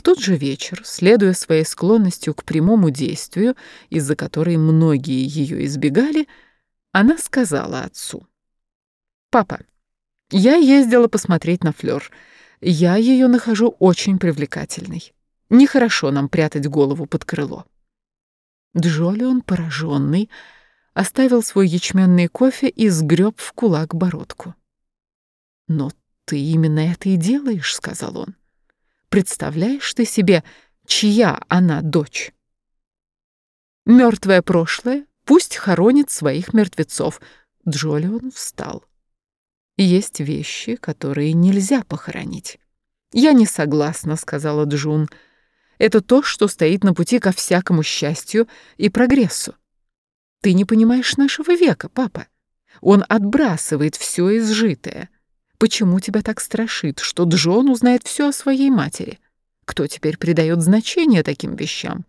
В тот же вечер, следуя своей склонностью к прямому действию, из-за которой многие ее избегали, она сказала отцу. «Папа, я ездила посмотреть на Флёр. Я ее нахожу очень привлекательной. Нехорошо нам прятать голову под крыло». Джолион, пораженный, оставил свой ячменный кофе и сгреб в кулак бородку. «Но ты именно это и делаешь», — сказал он. «Представляешь ты себе, чья она дочь?» Мертвое прошлое пусть хоронит своих мертвецов. Джолион встал. Есть вещи, которые нельзя похоронить. «Я не согласна», — сказала Джун. «Это то, что стоит на пути ко всякому счастью и прогрессу. Ты не понимаешь нашего века, папа. Он отбрасывает все изжитое. Почему тебя так страшит, что Джон узнает все о своей матери? Кто теперь придает значение таким вещам?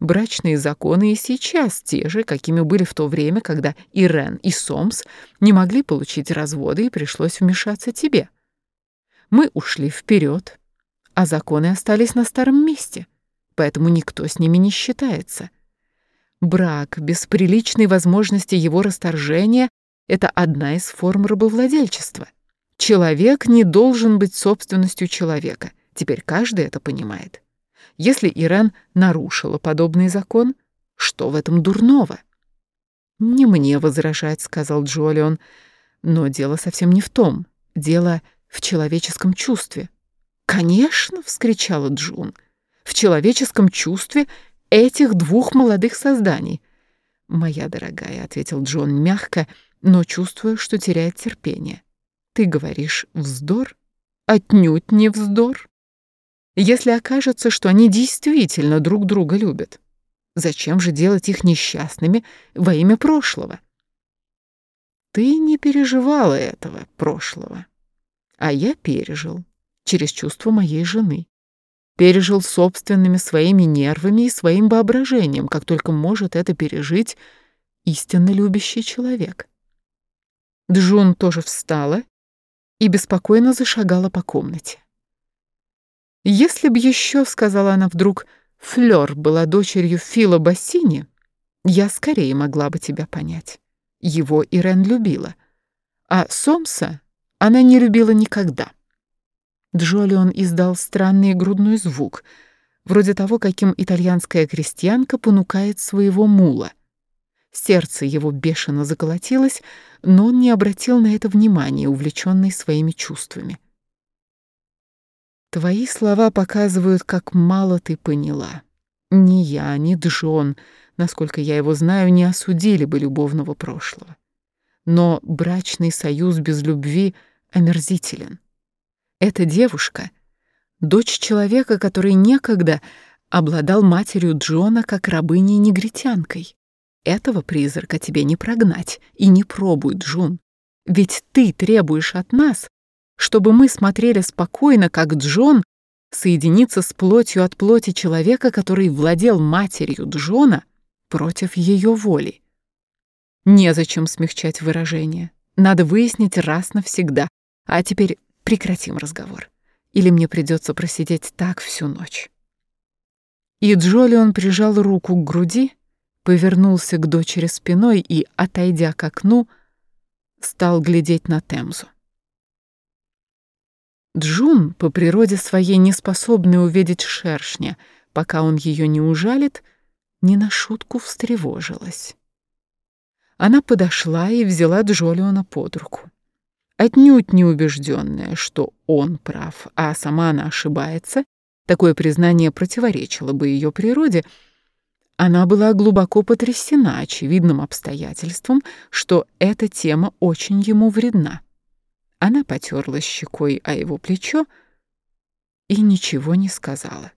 Брачные законы и сейчас те же, какими были в то время, когда Ирен и Сомс не могли получить разводы и пришлось вмешаться тебе. Мы ушли вперед, а законы остались на старом месте, поэтому никто с ними не считается. Брак без приличной возможности его расторжения — это одна из форм рабовладельчества. Человек не должен быть собственностью человека. Теперь каждый это понимает. Если Ирен нарушила подобный закон, что в этом дурного? «Не мне возражать», — сказал Джолион, — «но дело совсем не в том. Дело в человеческом чувстве». «Конечно!» — вскричала Джун. «В человеческом чувстве этих двух молодых созданий. «Моя дорогая», — ответил Джон мягко, но чувствуя, что теряет терпение. «Ты говоришь вздор? Отнюдь не вздор. Если окажется, что они действительно друг друга любят, зачем же делать их несчастными во имя прошлого?» «Ты не переживала этого прошлого, а я пережил через чувство моей жены пережил собственными своими нервами и своим воображением, как только может это пережить истинно любящий человек. Джун тоже встала и беспокойно зашагала по комнате. «Если б еще, — сказала она вдруг, — Флёр была дочерью Фила Бассини, я скорее могла бы тебя понять. Его Ирен любила, а Сомса она не любила никогда». Джолион издал странный грудной звук, вроде того, каким итальянская крестьянка понукает своего мула. Сердце его бешено заколотилось, но он не обратил на это внимания, увлеченный своими чувствами. «Твои слова показывают, как мало ты поняла. Ни я, ни Джон, насколько я его знаю, не осудили бы любовного прошлого. Но брачный союз без любви омерзителен. Эта девушка — дочь человека, который некогда обладал матерью Джона как рабыней-негритянкой. Этого призрака тебе не прогнать, и не пробуй, Джун. Ведь ты требуешь от нас, чтобы мы смотрели спокойно, как Джон соединится с плотью от плоти человека, который владел матерью Джона против ее воли. Незачем смягчать выражение. Надо выяснить раз навсегда. А теперь Прекратим разговор, или мне придется просидеть так всю ночь. И Джолион прижал руку к груди, повернулся к дочери спиной и, отойдя к окну, стал глядеть на Темзу. Джун, по природе своей неспособная увидеть шершня, пока он ее не ужалит, не на шутку встревожилась. Она подошла и взяла Джолиона под руку отнюдь не убежденная, что он прав, а сама она ошибается, такое признание противоречило бы ее природе, она была глубоко потрясена очевидным обстоятельством, что эта тема очень ему вредна. Она потерла щекой о его плечо и ничего не сказала.